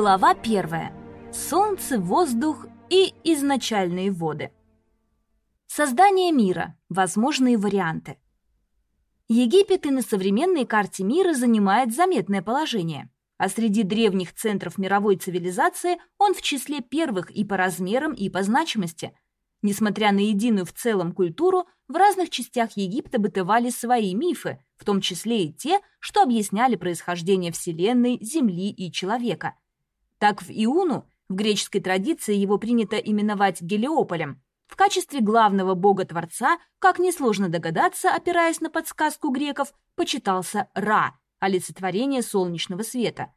Глава первая. Солнце, воздух и изначальные воды. Создание мира. Возможные варианты. Египет и на современной карте мира занимает заметное положение, а среди древних центров мировой цивилизации он в числе первых и по размерам, и по значимости. Несмотря на единую в целом культуру, в разных частях Египта бытовали свои мифы, в том числе и те, что объясняли происхождение Вселенной, Земли и человека – так в Иуну, в греческой традиции его принято именовать Гелиополем, в качестве главного бога-творца, как несложно догадаться, опираясь на подсказку греков, почитался Ра, олицетворение солнечного света.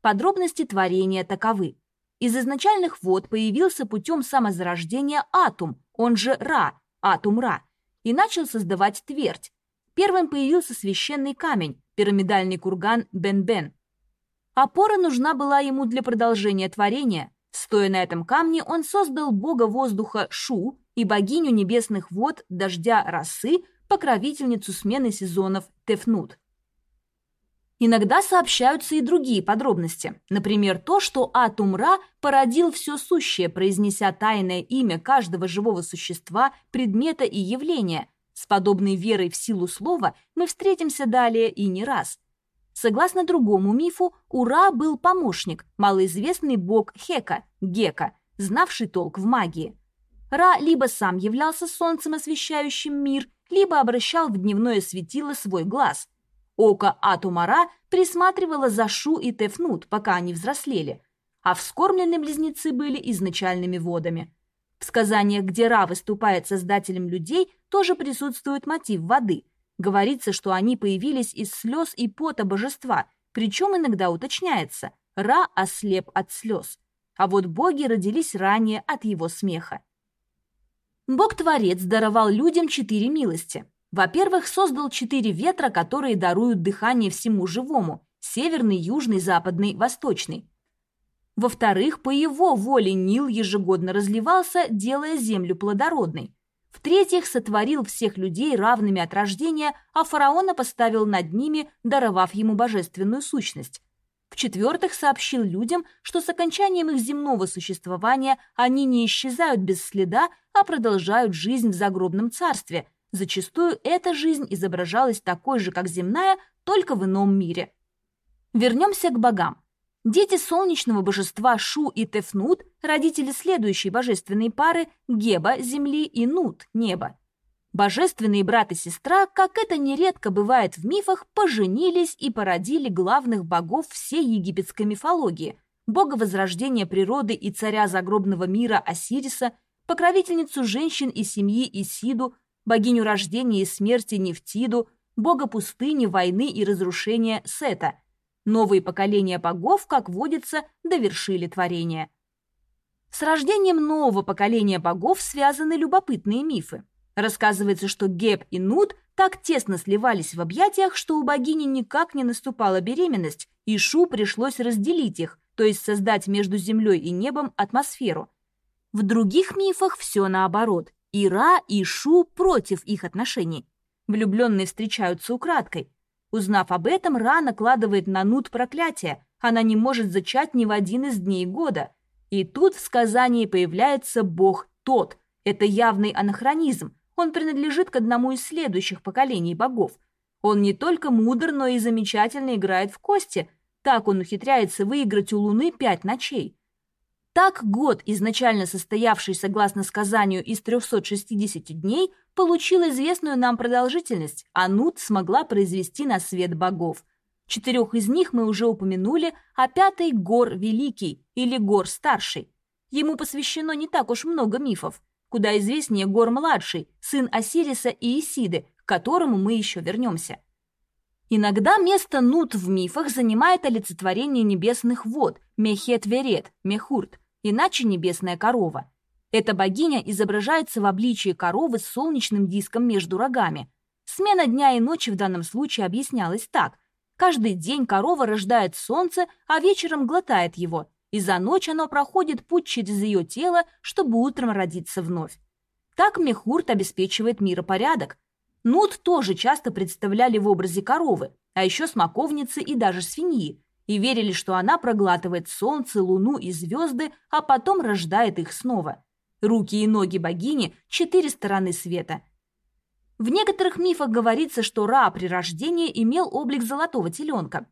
Подробности творения таковы. Из изначальных вод появился путем самозарождения атум, он же Ра, атум Ра, и начал создавать твердь. Первым появился священный камень, пирамидальный курган Бен-Бен, Опора нужна была ему для продолжения творения. Стоя на этом камне, он создал бога воздуха Шу и богиню небесных вод, дождя росы, покровительницу смены сезонов Тефнут. Иногда сообщаются и другие подробности. Например, то, что Атумра породил все сущее, произнеся тайное имя каждого живого существа, предмета и явления. С подобной верой в силу слова мы встретимся далее и не раз – Согласно другому мифу, Ура был помощник, малоизвестный бог Хека, Гека, знавший толк в магии. Ра либо сам являлся солнцем, освещающим мир, либо обращал в дневное светило свой глаз. Око Атумара присматривало за Шу и Тефнут, пока они взрослели, а вскормленные близнецы были изначальными водами. В сказаниях, где Ра выступает создателем людей, тоже присутствует мотив воды – Говорится, что они появились из слез и пота божества, причем иногда уточняется «Ра ослеп от слез», а вот боги родились ранее от его смеха. Бог-творец даровал людям четыре милости. Во-первых, создал четыре ветра, которые даруют дыхание всему живому – северный, южный, западный, восточный. Во-вторых, по его воле Нил ежегодно разливался, делая землю плодородной. В-третьих, сотворил всех людей равными от рождения, а фараона поставил над ними, даровав ему божественную сущность. В-четвертых, сообщил людям, что с окончанием их земного существования они не исчезают без следа, а продолжают жизнь в загробном царстве. Зачастую эта жизнь изображалась такой же, как земная, только в ином мире. Вернемся к богам. Дети солнечного божества Шу и Тефнут, родители следующей божественной пары Геба, земли, и Нут, неба. Божественные брат и сестра, как это нередко бывает в мифах, поженились и породили главных богов всей египетской мифологии – бога возрождения природы и царя загробного мира Осириса, покровительницу женщин и семьи Исиду, богиню рождения и смерти Нефтиду, бога пустыни, войны и разрушения Сета – Новые поколения богов, как водится, довершили творение. С рождением нового поколения богов связаны любопытные мифы. Рассказывается, что Геб и Нут так тесно сливались в объятиях, что у богини никак не наступала беременность, и Шу пришлось разделить их, то есть создать между землей и небом атмосферу. В других мифах все наоборот. И Ра, и Шу против их отношений. Влюбленные встречаются украдкой, Узнав об этом, Ра накладывает на Нут проклятие. Она не может зачать ни в один из дней года. И тут в сказании появляется бог Тот. Это явный анахронизм. Он принадлежит к одному из следующих поколений богов. Он не только мудр, но и замечательно играет в кости. Так он ухитряется выиграть у Луны пять ночей. Так год, изначально состоявший, согласно сказанию, из 360 дней, получил известную нам продолжительность, а Нут смогла произвести на свет богов. Четырех из них мы уже упомянули, а пятый – Гор Великий или Гор Старший. Ему посвящено не так уж много мифов. Куда известнее Гор Младший, сын Осириса и Исиды, к которому мы еще вернемся. Иногда место Нут в мифах занимает олицетворение небесных вод – Мехет-Верет, Мехурт – иначе небесная корова. Эта богиня изображается в обличии коровы с солнечным диском между рогами. Смена дня и ночи в данном случае объяснялась так. Каждый день корова рождает солнце, а вечером глотает его, и за ночь оно проходит путь через ее тело, чтобы утром родиться вновь. Так Мехурт обеспечивает миропорядок. Нут тоже часто представляли в образе коровы, а еще смоковницы и даже свиньи. И верили, что она проглатывает солнце, луну и звезды, а потом рождает их снова. Руки и ноги богини – четыре стороны света. В некоторых мифах говорится, что Ра при рождении имел облик золотого теленка.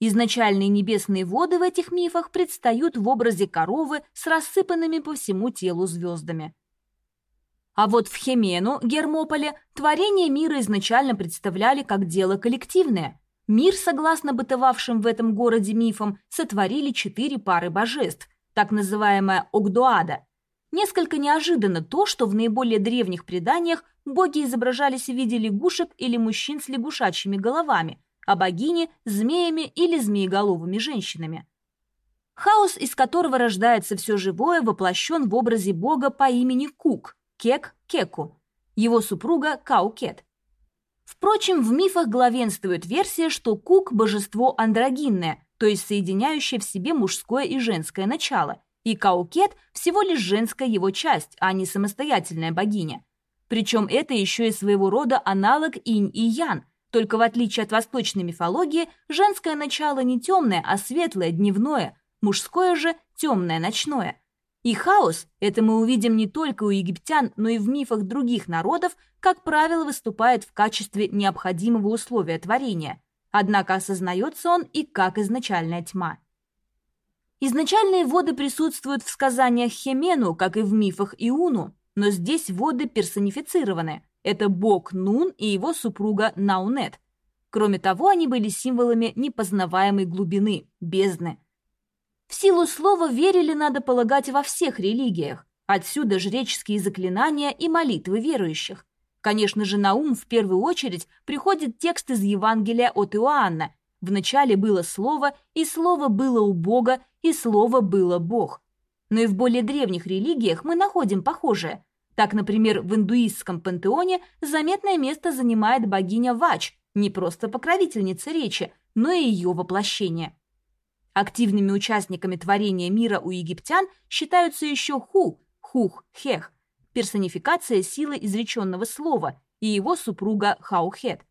Изначальные небесные воды в этих мифах предстают в образе коровы с рассыпанными по всему телу звездами. А вот в Хемену, Гермополе, творение мира изначально представляли как дело коллективное. Мир, согласно бытовавшим в этом городе мифам, сотворили четыре пары божеств, так называемая Огдуада. Несколько неожиданно то, что в наиболее древних преданиях боги изображались в виде лягушек или мужчин с лягушачьими головами, а богини – змеями или змееголовыми женщинами. Хаос, из которого рождается все живое, воплощен в образе бога по имени Кук – Кек Кеку, его супруга Каукет. Впрочем, в мифах главенствует версия, что Кук – божество андрогинное, то есть соединяющее в себе мужское и женское начало, и Каукет – всего лишь женская его часть, а не самостоятельная богиня. Причем это еще и своего рода аналог инь и ян, только в отличие от восточной мифологии, женское начало не темное, а светлое, дневное, мужское же темное, ночное – и хаос, это мы увидим не только у египтян, но и в мифах других народов, как правило, выступает в качестве необходимого условия творения. Однако осознается он и как изначальная тьма. Изначальные воды присутствуют в сказаниях Хемену, как и в мифах Иуну, но здесь воды персонифицированы. Это бог Нун и его супруга Наунет. Кроме того, они были символами непознаваемой глубины, бездны – в силу слова верили, надо полагать, во всех религиях. Отсюда жреческие заклинания и молитвы верующих. Конечно же, на ум в первую очередь приходит текст из Евангелия от Иоанна. Вначале было слово, и слово было у Бога, и слово было Бог. Но и в более древних религиях мы находим похожее. Так, например, в индуистском пантеоне заметное место занимает богиня Вач, не просто покровительница речи, но и ее воплощение. Активными участниками творения мира у египтян считаются еще Ху, Хух, Хех, персонификация силы изреченного слова, и его супруга Хаухет.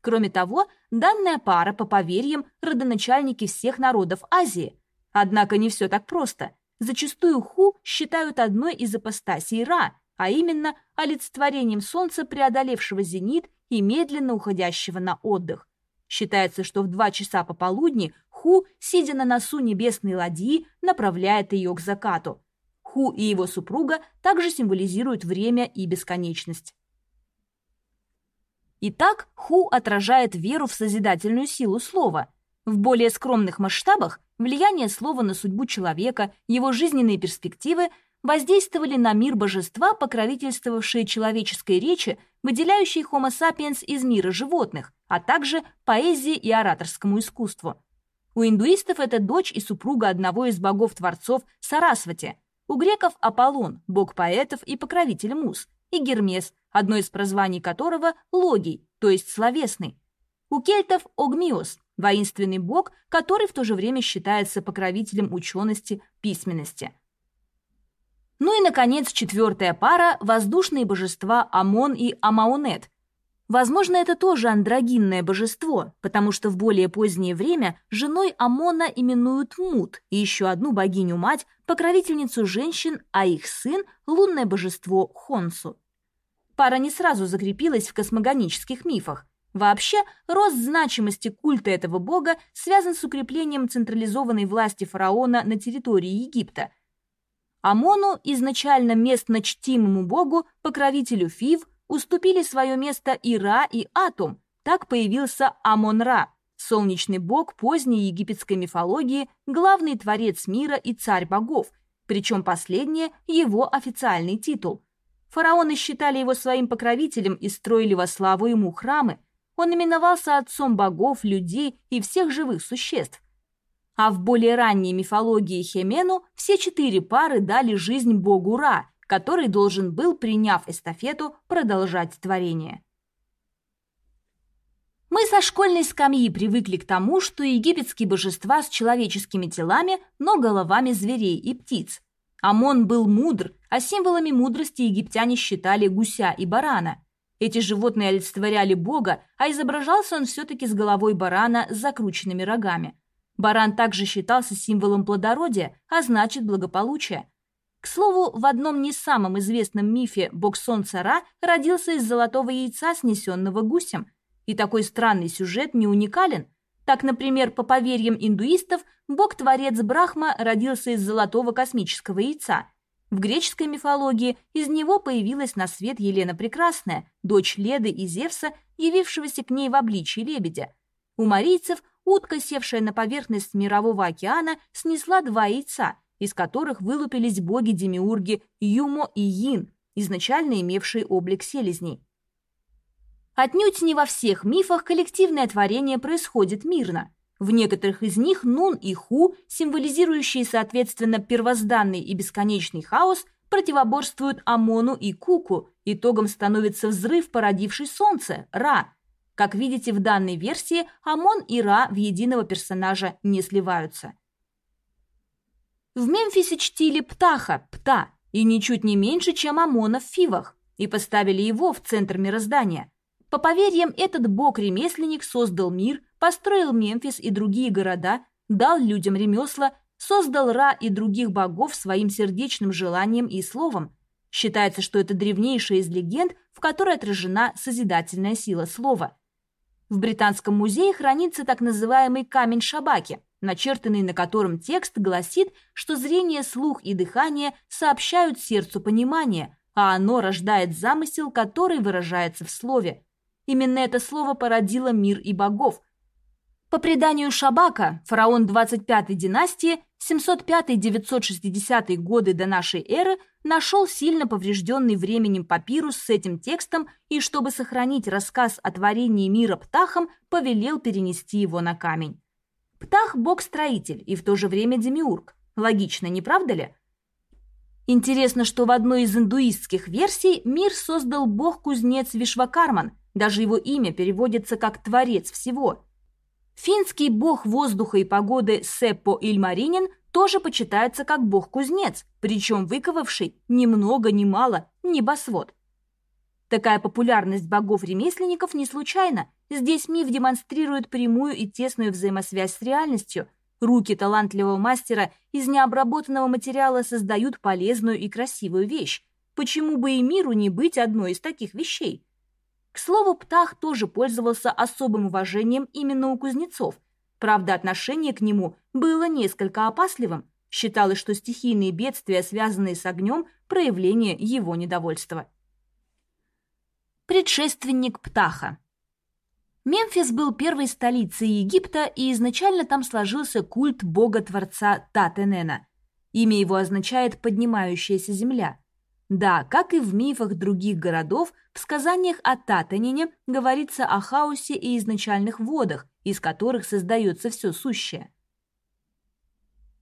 Кроме того, данная пара, по поверьям, родоначальники всех народов Азии. Однако не все так просто. Зачастую Ху считают одной из апостасий Ра, а именно олицетворением солнца, преодолевшего зенит и медленно уходящего на отдых. Считается, что в два часа пополудни Ху, сидя на носу небесной ладьи, направляет ее к закату. Ху и его супруга также символизируют время и бесконечность. Итак, Ху отражает веру в созидательную силу слова. В более скромных масштабах влияние слова на судьбу человека, его жизненные перспективы воздействовали на мир божества, покровительствовавшие человеческой речи, выделяющей Homo sapiens из мира животных, а также поэзии и ораторскому искусству. У индуистов это дочь и супруга одного из богов-творцов Сарасвати. У греков Аполлон, бог поэтов и покровитель муз, и Гермес, одно из прозваний которого – Логий, то есть словесный. У кельтов Огмиос, воинственный бог, который в то же время считается покровителем учености, письменности. Ну и, наконец, четвертая пара – воздушные божества Амон и Амаунет – Возможно, это тоже андрогинное божество, потому что в более позднее время женой Амона именуют Мут и еще одну богиню-мать, покровительницу женщин, а их сын – лунное божество Хонсу. Пара не сразу закрепилась в космогонических мифах. Вообще, рост значимости культа этого бога связан с укреплением централизованной власти фараона на территории Египта. Амону, изначально местно чтимому богу, покровителю Фив – уступили свое место и Ра, и Атум. Так появился Амон-Ра, солнечный бог поздней египетской мифологии, главный творец мира и царь богов, причем последнее – его официальный титул. Фараоны считали его своим покровителем и строили во славу ему храмы. Он именовался отцом богов, людей и всех живых существ. А в более ранней мифологии Хемену все четыре пары дали жизнь богу Ра – который должен был, приняв эстафету, продолжать творение. Мы со школьной скамьи привыкли к тому, что египетские божества с человеческими телами, но головами зверей и птиц. Амон был мудр, а символами мудрости египтяне считали гуся и барана. Эти животные олицетворяли бога, а изображался он все-таки с головой барана с закрученными рогами. Баран также считался символом плодородия, а значит благополучия. К слову, в одном не самом известном мифе бог солнца Ра родился из золотого яйца, снесенного гусем. И такой странный сюжет не уникален. Так, например, по поверьям индуистов, бог-творец Брахма родился из золотого космического яйца. В греческой мифологии из него появилась на свет Елена Прекрасная, дочь Леды и Зевса, явившегося к ней в обличии лебедя. У марийцев утка, севшая на поверхность мирового океана, снесла два яйца, из которых вылупились боги-демиурги Юмо и Йин, изначально имевшие облик селезней. Отнюдь не во всех мифах коллективное творение происходит мирно. В некоторых из них Нун и Ху, символизирующие, соответственно, первозданный и бесконечный хаос, противоборствуют Амону и Куку, итогом становится взрыв, породивший Солнце, Ра, как видите, в данной версии Амон и Ра в единого персонажа не сливаются. В Мемфисе чтили Птаха, Пта, и ничуть не меньше, чем Амона в Фивах, и поставили его в центр мироздания. По поверьям, этот бог-ремесленник создал мир, построил Мемфис и другие города, дал людям ремесла, создал Ра и других богов своим сердечным желанием и словом. Считается, что это древнейшая из легенд, в которой отражена созидательная сила слова – в Британском музее хранится так называемый камень Шабаки, начертанный на котором текст гласит, что зрение, слух и дыхание сообщают сердцу понимание, а оно рождает замысел, который выражается в слове. Именно это слово породило мир и богов, по преданию Шабака, фараон 25-й династии 705-960 годы до нашей эры нашел сильно поврежденный временем папирус с этим текстом и, чтобы сохранить рассказ о творении мира птахам, повелел перенести его на камень. Птах – бог-строитель и в то же время демиург. Логично, не правда ли? Интересно, что в одной из индуистских версий мир создал бог-кузнец Вишвакарман, даже его имя переводится как «творец всего», Финский бог воздуха и погоды Сеппо Ильмаринин тоже почитается как бог-кузнец, причем выковавший ни много ни мало небосвод. Такая популярность богов-ремесленников не случайна. Здесь миф демонстрирует прямую и тесную взаимосвязь с реальностью. Руки талантливого мастера из необработанного материала создают полезную и красивую вещь. Почему бы и миру не быть одной из таких вещей? К слову, Птах тоже пользовался особым уважением именно у кузнецов. Правда, отношение к нему было несколько опасливым. Считалось, что стихийные бедствия, связанные с огнем, проявление его недовольства. Предшественник Птаха Мемфис был первой столицей Египта, и изначально там сложился культ бога-творца Татенена. Имя его означает «поднимающаяся земля». Да, как и в мифах других городов, в сказаниях о Татанине говорится о хаосе и изначальных водах, из которых создается все сущее.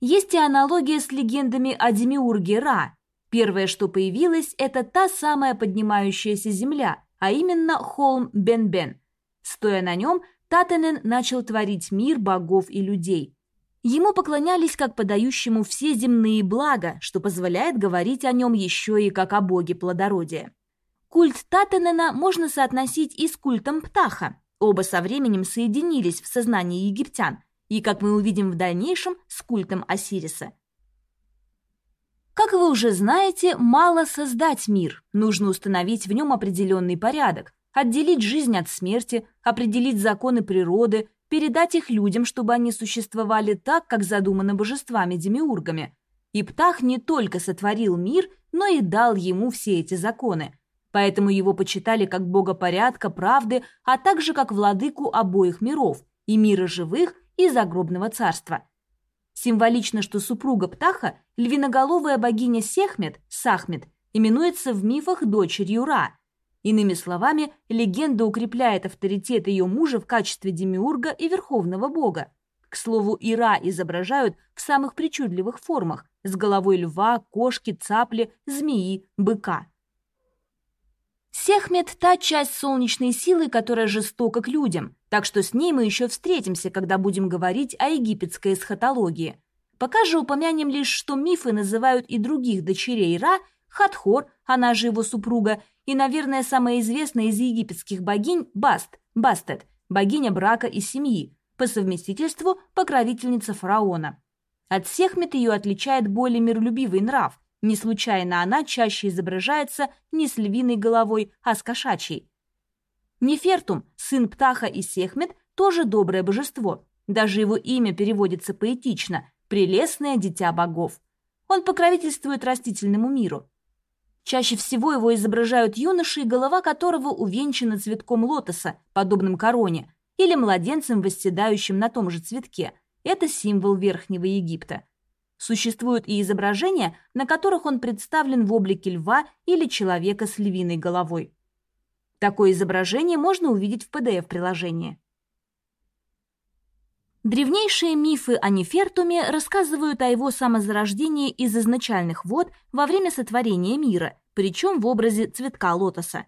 Есть и аналогия с легендами о Демиурге Ра. Первое, что появилось, это та самая поднимающаяся земля, а именно холм Бен-Бен. Стоя на нем, Татанен начал творить мир богов и людей, Ему поклонялись как подающему все земные блага, что позволяет говорить о нем еще и как о боге плодородия. Культ Татенена можно соотносить и с культом Птаха. Оба со временем соединились в сознании египтян, и, как мы увидим в дальнейшем, с культом Осириса. Как вы уже знаете, мало создать мир, нужно установить в нем определенный порядок, отделить жизнь от смерти, определить законы природы, передать их людям, чтобы они существовали так, как задумано божествами-демиургами. И Птах не только сотворил мир, но и дал ему все эти законы. Поэтому его почитали как бога порядка, правды, а также как владыку обоих миров – и мира живых, и загробного царства. Символично, что супруга Птаха, львиноголовая богиня Сехмет, Сахмет, именуется в мифах дочерью Ра – Иными словами, легенда укрепляет авторитет ее мужа в качестве демиурга и верховного бога. К слову, Ира изображают в самых причудливых формах – с головой льва, кошки, цапли, змеи, быка. Сехмет – та часть солнечной силы, которая жестока к людям, так что с ней мы еще встретимся, когда будем говорить о египетской эсхатологии. Пока же упомянем лишь, что мифы называют и других дочерей Ра – Хатхор, она же его супруга, и, наверное, самая известная из египетских богинь – Баст, Бастет, богиня брака и семьи. по совместительству покровительница фараона. От Сехмет ее отличает более миролюбивый нрав. Не случайно она чаще изображается не с львиной головой, а с кошачьей. Нефертум, сын Птаха и Сехмет, тоже доброе божество. Даже его имя переводится поэтично – «прелестное дитя богов». Он покровительствует растительному миру. Чаще всего его изображают юношей, голова которого увенчана цветком лотоса, подобным короне, или младенцем, восседающим на том же цветке. Это символ Верхнего Египта. Существуют и изображения, на которых он представлен в облике льва или человека с львиной головой. Такое изображение можно увидеть в PDF-приложении. Древнейшие мифы о Нефертуме рассказывают о его самозарождении из изначальных вод во время сотворения мира, причем в образе цветка лотоса.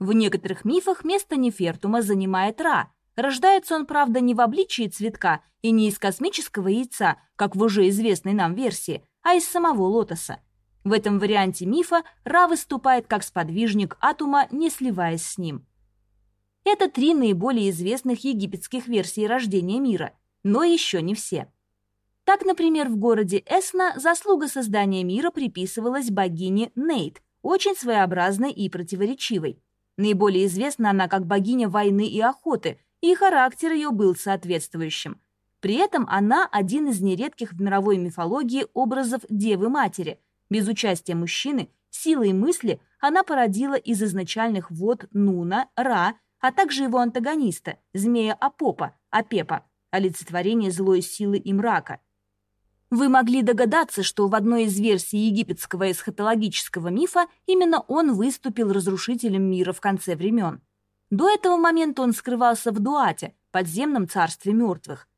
В некоторых мифах место Нефертума занимает Ра. Рождается он, правда, не в обличии цветка и не из космического яйца, как в уже известной нам версии, а из самого лотоса. В этом варианте мифа Ра выступает как сподвижник атома, не сливаясь с ним. Это три наиболее известных египетских версии рождения мира, но еще не все. Так, например, в городе Эсна заслуга создания мира приписывалась богине Нейт, очень своеобразной и противоречивой. Наиболее известна она как богиня войны и охоты, и характер ее был соответствующим. При этом она один из нередких в мировой мифологии образов Девы-Матери. Без участия мужчины, силой мысли она породила из изначальных вод Нуна, Ра, а также его антагониста, змея Апопа, Апепа, олицетворение злой силы и мрака. Вы могли догадаться, что в одной из версий египетского эсхатологического мифа именно он выступил разрушителем мира в конце времен. До этого момента он скрывался в Дуате, подземном царстве мертвых.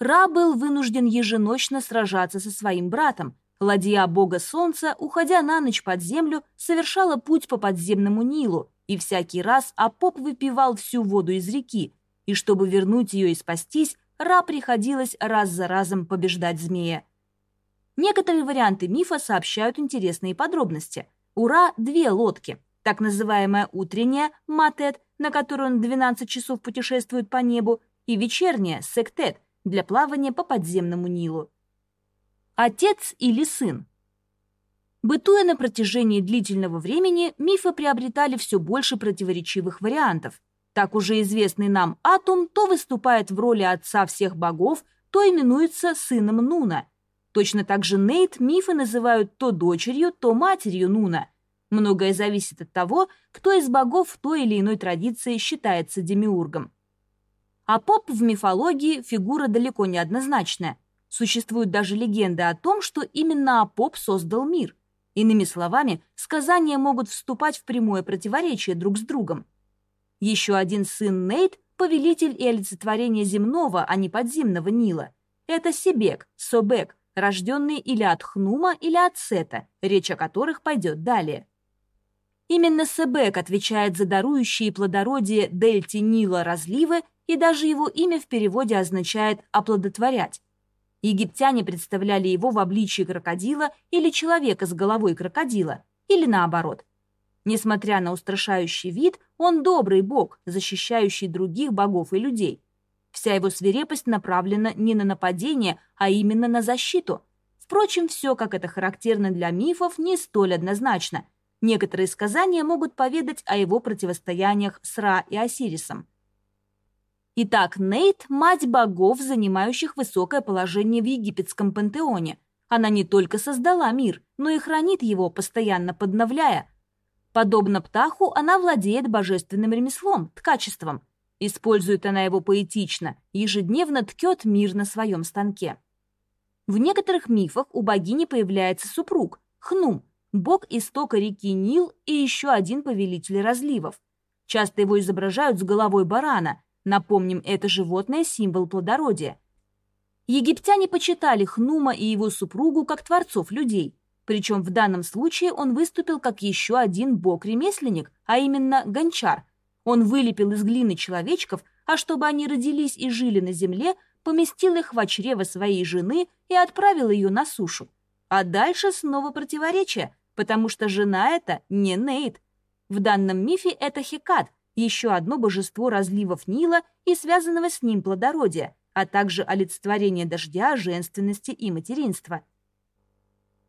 Ра был вынужден еженочно сражаться со своим братом. Ладья бога солнца, уходя на ночь под землю, совершала путь по подземному Нилу, и всякий раз Апоп выпивал всю воду из реки, и чтобы вернуть ее и спастись, Ра приходилось раз за разом побеждать змея. Некоторые варианты мифа сообщают интересные подробности. У Ра две лодки, так называемая утренняя Матет, на которой он 12 часов путешествует по небу, и вечерняя Сектет для плавания по подземному Нилу. Отец или сын Бытуя на протяжении длительного времени, мифы приобретали все больше противоречивых вариантов. Так уже известный нам Атум то выступает в роли отца всех богов, то именуется сыном Нуна. Точно так же Нейт мифы называют то дочерью, то матерью Нуна. Многое зависит от того, кто из богов в той или иной традиции считается демиургом. А поп в мифологии фигура далеко не однозначная. Существуют даже легенды о том, что именно Апоп создал мир – Иными словами, сказания могут вступать в прямое противоречие друг с другом. Еще один сын Нейт – повелитель и олицетворение земного, а не подземного Нила. Это Себек, Собек, рожденный или от Хнума, или от Сета, речь о которых пойдет далее. Именно Себек отвечает за дарующие плодородие дельте Нила разливы, и даже его имя в переводе означает «оплодотворять». Египтяне представляли его в обличии крокодила или человека с головой крокодила, или наоборот. Несмотря на устрашающий вид, он добрый бог, защищающий других богов и людей. Вся его свирепость направлена не на нападение, а именно на защиту. Впрочем, все, как это характерно для мифов, не столь однозначно. Некоторые сказания могут поведать о его противостояниях с Ра и Осирисом. Итак, Нейт – мать богов, занимающих высокое положение в египетском пантеоне. Она не только создала мир, но и хранит его, постоянно подновляя. Подобно птаху, она владеет божественным ремеслом, ткачеством. Использует она его поэтично, ежедневно ткет мир на своем станке. В некоторых мифах у богини появляется супруг – Хнум, бог истока реки Нил и еще один повелитель разливов. Часто его изображают с головой барана – Напомним, это животное – символ плодородия. Египтяне почитали Хнума и его супругу как творцов людей, причем в данном случае он выступил как еще один бог-ремесленник, а именно гончар. Он вылепил из глины человечков, а чтобы они родились и жили на земле, поместил их в чрево своей жены и отправил ее на сушу. А дальше снова противоречие, потому что жена это не Нейт. В данном мифе это Хекат, еще одно божество разливов Нила и связанного с ним плодородия, а также олицетворение дождя, женственности и материнства.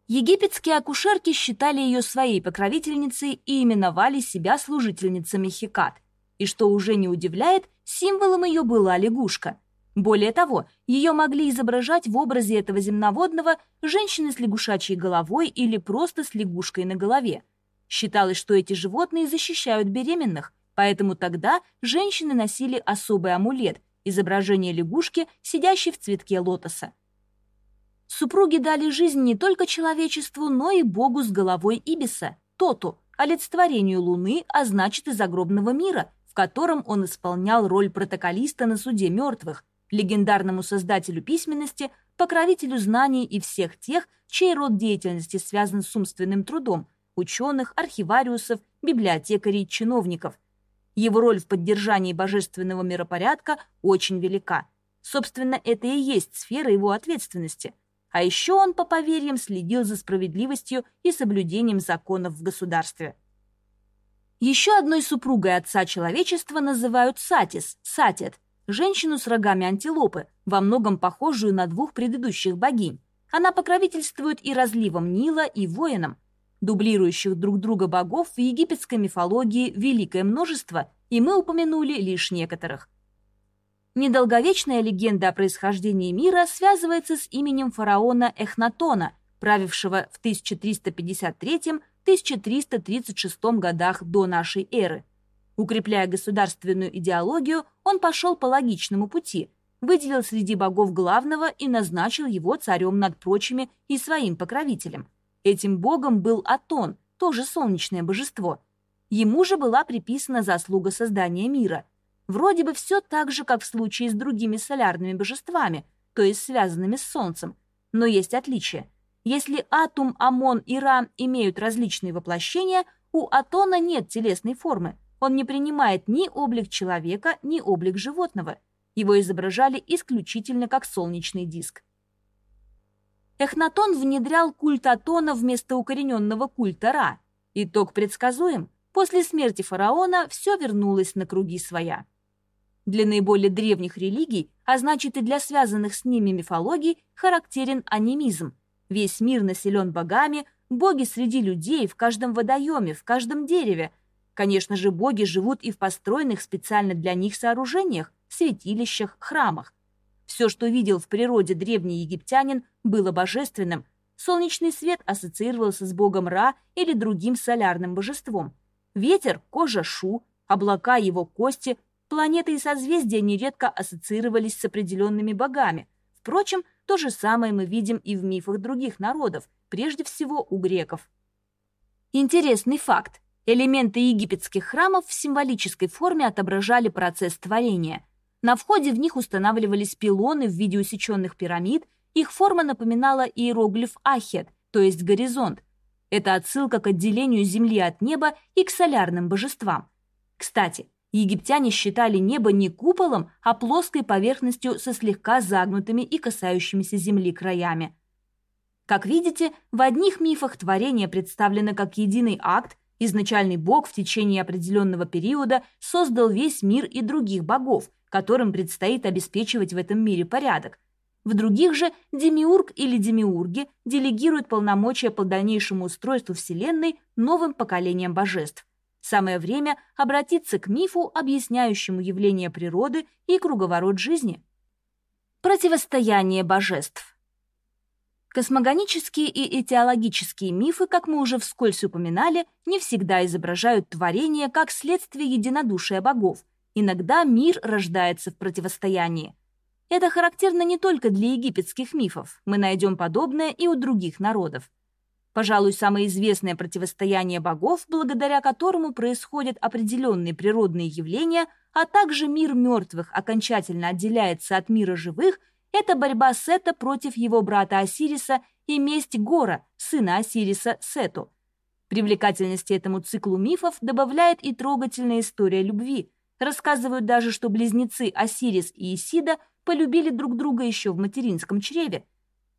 Египетские акушерки считали ее своей покровительницей и именовали себя служительницами Хекат. И что уже не удивляет, символом ее была лягушка. Более того, ее могли изображать в образе этого земноводного женщины с лягушачьей головой или просто с лягушкой на голове. Считалось, что эти животные защищают беременных, Поэтому тогда женщины носили особый амулет – изображение лягушки, сидящей в цветке лотоса. Супруги дали жизнь не только человечеству, но и богу с головой Ибиса, Тоту, олицетворению Луны, а значит и загробного мира, в котором он исполнял роль протоколиста на суде мертвых, легендарному создателю письменности, покровителю знаний и всех тех, чей род деятельности связан с умственным трудом – ученых, архивариусов, библиотекарей, чиновников – его роль в поддержании божественного миропорядка очень велика. Собственно, это и есть сфера его ответственности. А еще он, по поверьям, следил за справедливостью и соблюдением законов в государстве. Еще одной супругой отца человечества называют Сатис, Сатет, женщину с рогами антилопы, во многом похожую на двух предыдущих богинь. Она покровительствует и разливом Нила, и воинам – Дублирующих друг друга богов в египетской мифологии великое множество, и мы упомянули лишь некоторых. Недолговечная легенда о происхождении мира связывается с именем фараона Эхнатона, правившего в 1353-1336 годах до нашей эры. Укрепляя государственную идеологию, он пошел по логичному пути, выделил среди богов главного и назначил его царем над прочими и своим покровителем – Этим богом был Атон, тоже солнечное божество. Ему же была приписана заслуга создания мира. Вроде бы все так же, как в случае с другими солярными божествами, то есть связанными с Солнцем. Но есть отличие. Если Атум, Амон и Ра имеют различные воплощения, у Атона нет телесной формы. Он не принимает ни облик человека, ни облик животного. Его изображали исключительно как солнечный диск. Эхнатон внедрял культ Атона вместо укорененного культа Ра. Итог предсказуем. После смерти фараона все вернулось на круги своя. Для наиболее древних религий, а значит и для связанных с ними мифологий, характерен анимизм. Весь мир населен богами, боги среди людей, в каждом водоеме, в каждом дереве. Конечно же, боги живут и в построенных специально для них сооружениях, святилищах, храмах. Все, что видел в природе древний египтянин, было божественным. Солнечный свет ассоциировался с богом Ра или другим солярным божеством. Ветер – кожа Шу, облака – его кости, планеты и созвездия нередко ассоциировались с определенными богами. Впрочем, то же самое мы видим и в мифах других народов, прежде всего у греков. Интересный факт. Элементы египетских храмов в символической форме отображали процесс творения – на входе в них устанавливались пилоны в виде усеченных пирамид, их форма напоминала иероглиф Ахет, то есть горизонт. Это отсылка к отделению Земли от неба и к солярным божествам. Кстати, египтяне считали небо не куполом, а плоской поверхностью со слегка загнутыми и касающимися Земли краями. Как видите, в одних мифах творение представлено как единый акт, изначальный бог в течение определенного периода создал весь мир и других богов, которым предстоит обеспечивать в этом мире порядок. В других же демиург или демиурги делегируют полномочия по дальнейшему устройству Вселенной новым поколениям божеств. Самое время обратиться к мифу, объясняющему явление природы и круговорот жизни. Противостояние божеств. Космогонические и этиологические мифы, как мы уже вскользь упоминали, не всегда изображают творение как следствие единодушия богов – Иногда мир рождается в противостоянии. Это характерно не только для египетских мифов, мы найдем подобное и у других народов. Пожалуй, самое известное противостояние богов, благодаря которому происходят определенные природные явления, а также мир мертвых окончательно отделяется от мира живых, это борьба Сета против его брата Осириса и месть Гора, сына Осириса, Сету. Привлекательности этому циклу мифов добавляет и трогательная история любви – Рассказывают даже, что близнецы Осирис и Исида полюбили друг друга еще в материнском чреве.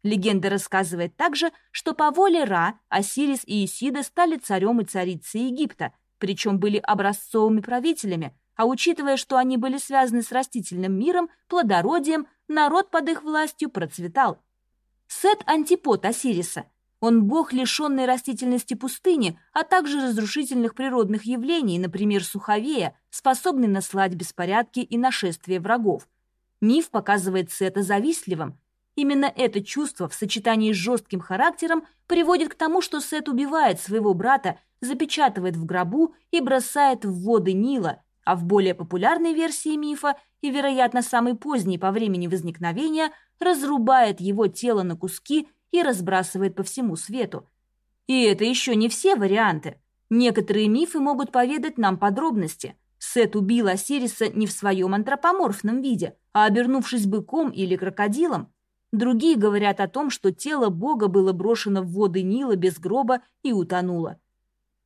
Легенда рассказывает также, что по воле Ра Осирис и Исида стали царем и царицей Египта. причем были образцовыми правителями, а учитывая, что они были связаны с растительным миром, плодородием, народ под их властью процветал. Сет – антипод Осириса. Он бог, лишенный растительности пустыни, а также разрушительных природных явлений, например, суховея, способный наслать беспорядки и нашествие врагов. Миф показывает Сета завистливым. Именно это чувство в сочетании с жестким характером приводит к тому, что Сет убивает своего брата, запечатывает в гробу и бросает в воды Нила – а в более популярной версии мифа и, вероятно, самой поздней по времени возникновения, разрубает его тело на куски и разбрасывает по всему свету. И это еще не все варианты. Некоторые мифы могут поведать нам подробности. Сет убил Осириса не в своем антропоморфном виде, а обернувшись быком или крокодилом. Другие говорят о том, что тело бога было брошено в воды Нила без гроба и утонуло.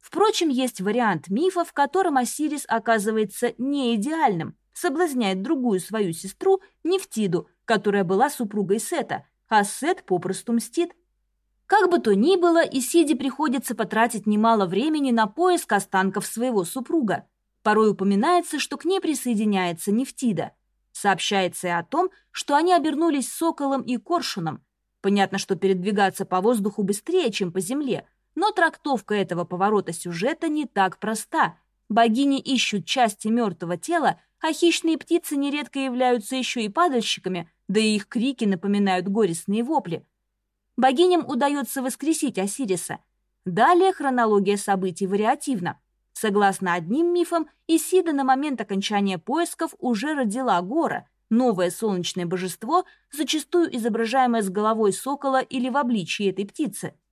Впрочем, есть вариант мифа, в котором Осирис оказывается не идеальным, соблазняет другую свою сестру Нефтиду, которая была супругой Сета, а Сет попросту мстит. Как бы то ни было, Исиде приходится потратить немало времени на поиск останков своего супруга. Порой упоминается, что к ней присоединяется Нефтида. Сообщается и о том, что они обернулись соколом и коршуном. Понятно, что передвигаться по воздуху быстрее, чем по земле – но трактовка этого поворота сюжета не так проста. Богини ищут части мертвого тела, а хищные птицы нередко являются еще и падальщиками, да и их крики напоминают горестные вопли. Богиням удается воскресить Осириса. Далее хронология событий вариативна. Согласно одним мифам, Исида на момент окончания поисков уже родила Гора, новое солнечное божество, зачастую изображаемое с головой сокола или в обличии этой птицы –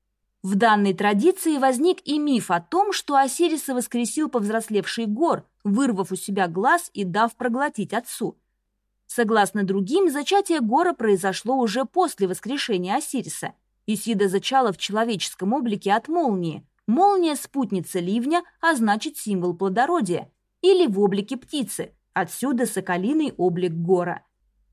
в данной традиции возник и миф о том, что Осириса воскресил повзрослевший гор, вырвав у себя глаз и дав проглотить отцу. Согласно другим, зачатие гора произошло уже после воскрешения Осириса. Исида зачала в человеческом облике от молнии. Молния – спутница ливня, а значит символ плодородия. Или в облике птицы, отсюда соколиный облик гора.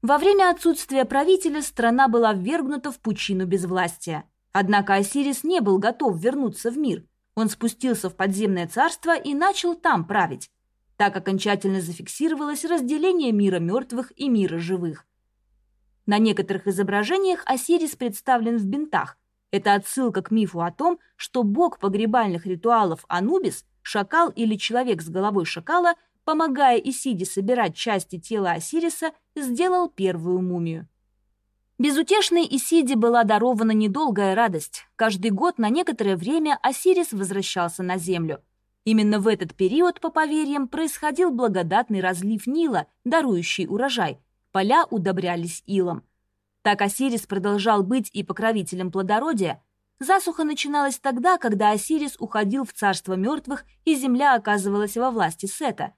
Во время отсутствия правителя страна была ввергнута в пучину безвластия. Однако Осирис не был готов вернуться в мир. Он спустился в подземное царство и начал там править. Так окончательно зафиксировалось разделение мира мертвых и мира живых. На некоторых изображениях Осирис представлен в бинтах. Это отсылка к мифу о том, что бог погребальных ритуалов Анубис, шакал или человек с головой шакала, помогая Исиде собирать части тела Осириса, сделал первую мумию. Безутешной Исиде была дарована недолгая радость. Каждый год на некоторое время Осирис возвращался на землю. Именно в этот период, по поверьям, происходил благодатный разлив Нила, дарующий урожай. Поля удобрялись илом. Так Осирис продолжал быть и покровителем плодородия. Засуха начиналась тогда, когда Осирис уходил в царство мертвых, и земля оказывалась во власти Сета.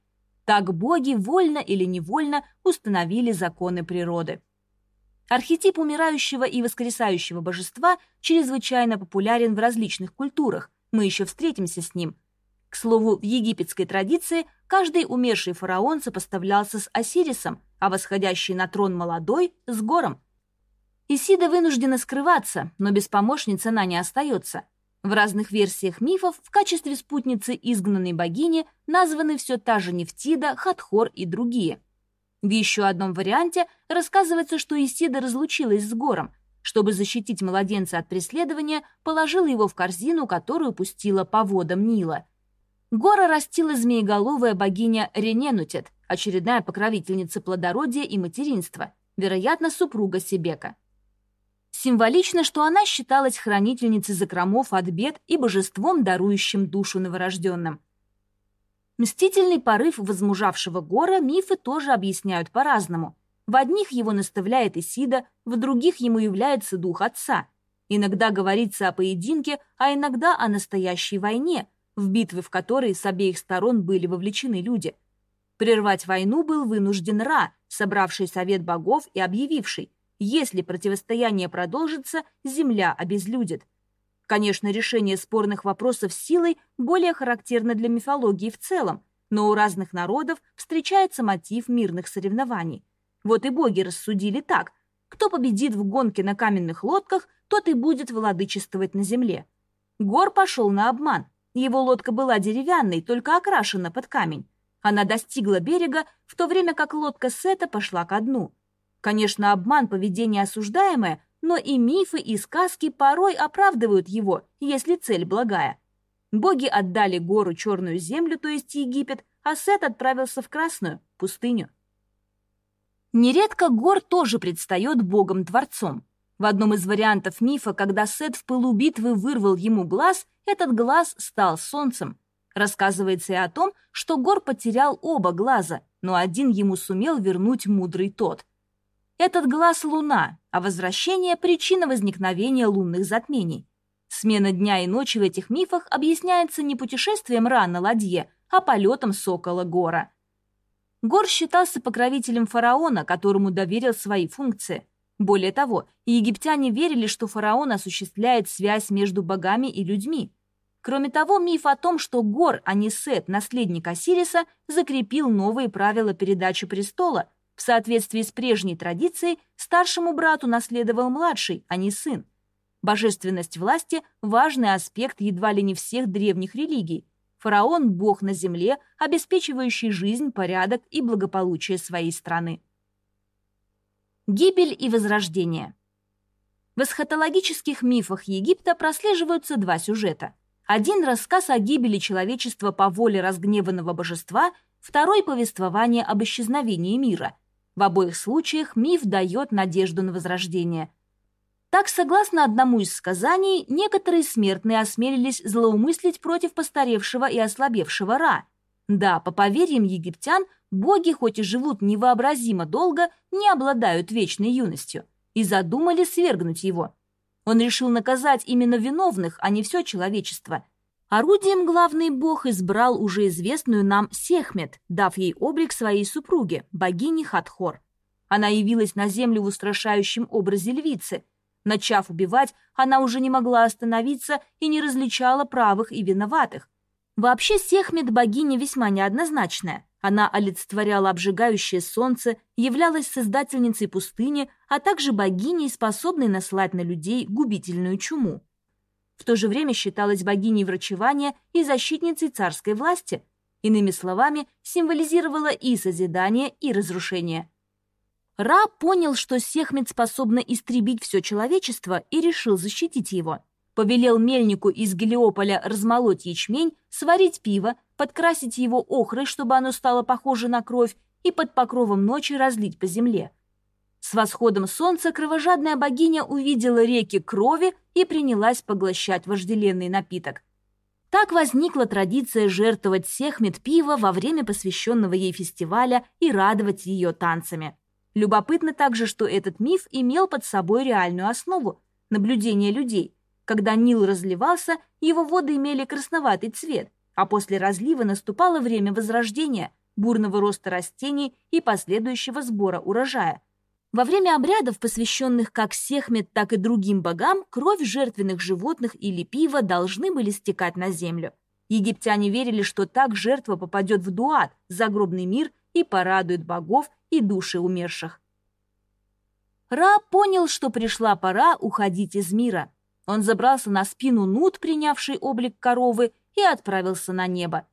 Так боги, вольно или невольно, установили законы природы. Архетип умирающего и воскресающего божества чрезвычайно популярен в различных культурах, мы еще встретимся с ним. К слову, в египетской традиции каждый умерший фараон сопоставлялся с Осирисом, а восходящий на трон молодой – с Гором. Исида вынуждена скрываться, но без помощницы она не остается. В разных версиях мифов в качестве спутницы изгнанной богини названы все та же Нефтида, Хатхор и другие – в еще одном варианте рассказывается, что Исида разлучилась с Гором. Чтобы защитить младенца от преследования, положила его в корзину, которую пустила по водам Нила. Гора растила змееголовая богиня Рененутет, очередная покровительница плодородия и материнства, вероятно, супруга Себека. Символично, что она считалась хранительницей закромов от бед и божеством, дарующим душу новорожденным. Мстительный порыв возмужавшего Гора мифы тоже объясняют по-разному. В одних его наставляет Исида, в других ему является дух отца. Иногда говорится о поединке, а иногда о настоящей войне, в битвы в которой с обеих сторон были вовлечены люди. Прервать войну был вынужден Ра, собравший совет богов и объявивший, если противостояние продолжится, земля обезлюдит. Конечно, решение спорных вопросов силой более характерно для мифологии в целом, но у разных народов встречается мотив мирных соревнований. Вот и боги рассудили так. Кто победит в гонке на каменных лодках, тот и будет владычествовать на земле. Гор пошел на обман. Его лодка была деревянной, только окрашена под камень. Она достигла берега, в то время как лодка Сета пошла ко дну. Конечно, обман поведение осуждаемое, но и мифы, и сказки порой оправдывают его, если цель благая. Боги отдали гору Черную землю, то есть Египет, а Сет отправился в Красную, пустыню. Нередко Гор тоже предстает богом-творцом. В одном из вариантов мифа, когда Сет в пылу битвы вырвал ему глаз, этот глаз стал солнцем. Рассказывается и о том, что Гор потерял оба глаза, но один ему сумел вернуть мудрый тот. Этот глаз — луна, а возвращение — причина возникновения лунных затмений. Смена дня и ночи в этих мифах объясняется не путешествием Ра на ладье, а полетом сокола Гора. Гор считался покровителем фараона, которому доверил свои функции. Более того, египтяне верили, что фараон осуществляет связь между богами и людьми. Кроме того, миф о том, что Гор, а не Сет, наследник Осириса, закрепил новые правила передачи престола. В соответствии с прежней традицией, старшему брату наследовал младший, а не сын. Божественность власти – важный аспект едва ли не всех древних религий. Фараон – бог на земле, обеспечивающий жизнь, порядок и благополучие своей страны. Гибель и возрождение. В эсхатологических мифах Египта прослеживаются два сюжета. Один – рассказ о гибели человечества по воле разгневанного божества, второй – повествование об исчезновении мира. В обоих случаях миф дает надежду на возрождение – так, согласно одному из сказаний, некоторые смертные осмелились злоумыслить против постаревшего и ослабевшего Ра. Да, по поверьям египтян, боги, хоть и живут невообразимо долго, не обладают вечной юностью, и задумали свергнуть его. Он решил наказать именно виновных, а не все человечество. Орудием главный бог избрал уже известную нам Сехмет, дав ей облик своей супруги, богини Хатхор. Она явилась на землю в устрашающем образе львицы – Начав убивать, она уже не могла остановиться и не различала правых и виноватых. Вообще Сехмет богиня весьма неоднозначная. Она олицетворяла обжигающее солнце, являлась создательницей пустыни, а также богиней, способной наслать на людей губительную чуму. В то же время считалась богиней врачевания и защитницей царской власти. Иными словами, символизировала и созидание, и разрушение – Ра понял, что Сехмет способна истребить все человечество и решил защитить его. Повелел мельнику из Гелиополя размолоть ячмень, сварить пиво, подкрасить его охрой, чтобы оно стало похоже на кровь, и под покровом ночи разлить по земле. С восходом солнца кровожадная богиня увидела реки крови и принялась поглощать вожделенный напиток. Так возникла традиция жертвовать Сехмет пиво во время посвященного ей фестиваля и радовать ее танцами. Любопытно также, что этот миф имел под собой реальную основу – наблюдение людей. Когда Нил разливался, его воды имели красноватый цвет, а после разлива наступало время возрождения, бурного роста растений и последующего сбора урожая. Во время обрядов, посвященных как Сехмет, так и другим богам, кровь жертвенных животных или пива должны были стекать на землю. Египтяне верили, что так жертва попадет в Дуат, загробный мир, и порадует богов и души умерших. Ра понял, что пришла пора уходить из мира. Он забрался на спину Нут, принявший облик коровы, и отправился на небо.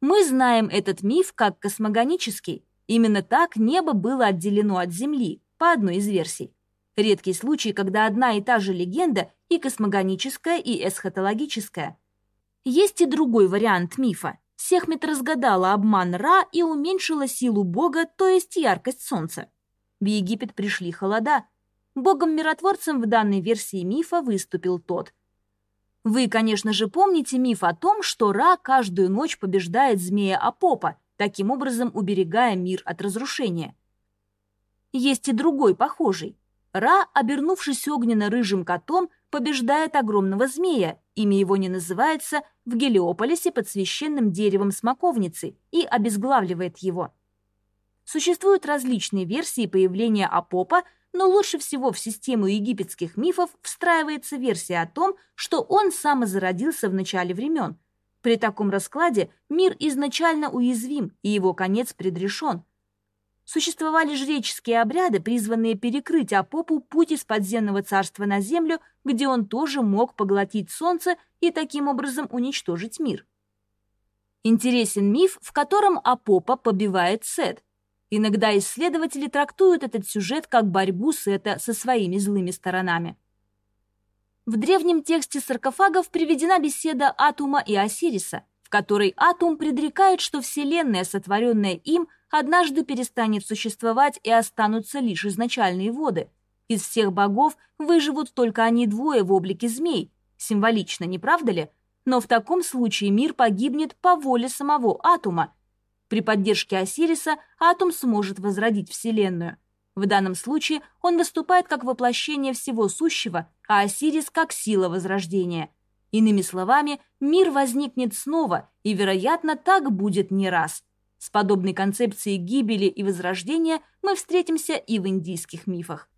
Мы знаем этот миф как космогонический. Именно так небо было отделено от Земли, по одной из версий. Редкий случай, когда одна и та же легенда и космогоническая, и эсхатологическая. Есть и другой вариант мифа. Сехмет разгадала обман Ра и уменьшила силу бога, то есть яркость солнца. В Египет пришли холода. Богом-миротворцем в данной версии мифа выступил тот. Вы, конечно же, помните миф о том, что Ра каждую ночь побеждает змея Апопа, таким образом уберегая мир от разрушения. Есть и другой похожий. Ра, обернувшись огненно-рыжим котом, побеждает огромного змея, имя его не называется, в Гелиополисе под священным деревом смоковницы и обезглавливает его. Существуют различные версии появления Апопа, но лучше всего в систему египетских мифов встраивается версия о том, что он самозародился в начале времен. При таком раскладе мир изначально уязвим, и его конец предрешен. Существовали жреческие обряды, призванные перекрыть Апопу путь из подземного царства на землю, где он тоже мог поглотить солнце и таким образом уничтожить мир. Интересен миф, в котором Апопа побивает Сет. Иногда исследователи трактуют этот сюжет как борьбу Сета со своими злыми сторонами. В древнем тексте саркофагов приведена беседа Атума и Осириса, в которой Атум предрекает, что Вселенная, сотворенная им, однажды перестанет существовать и останутся лишь изначальные воды. Из всех богов выживут только они двое в облике змей. Символично, не правда ли? Но в таком случае мир погибнет по воле самого Атума. При поддержке Осириса Атум сможет возродить Вселенную. В данном случае он выступает как воплощение всего сущего, а Осирис как сила возрождения. Иными словами, мир возникнет снова, и, вероятно, так будет не раз – с подобной концепцией гибели и возрождения мы встретимся и в индийских мифах.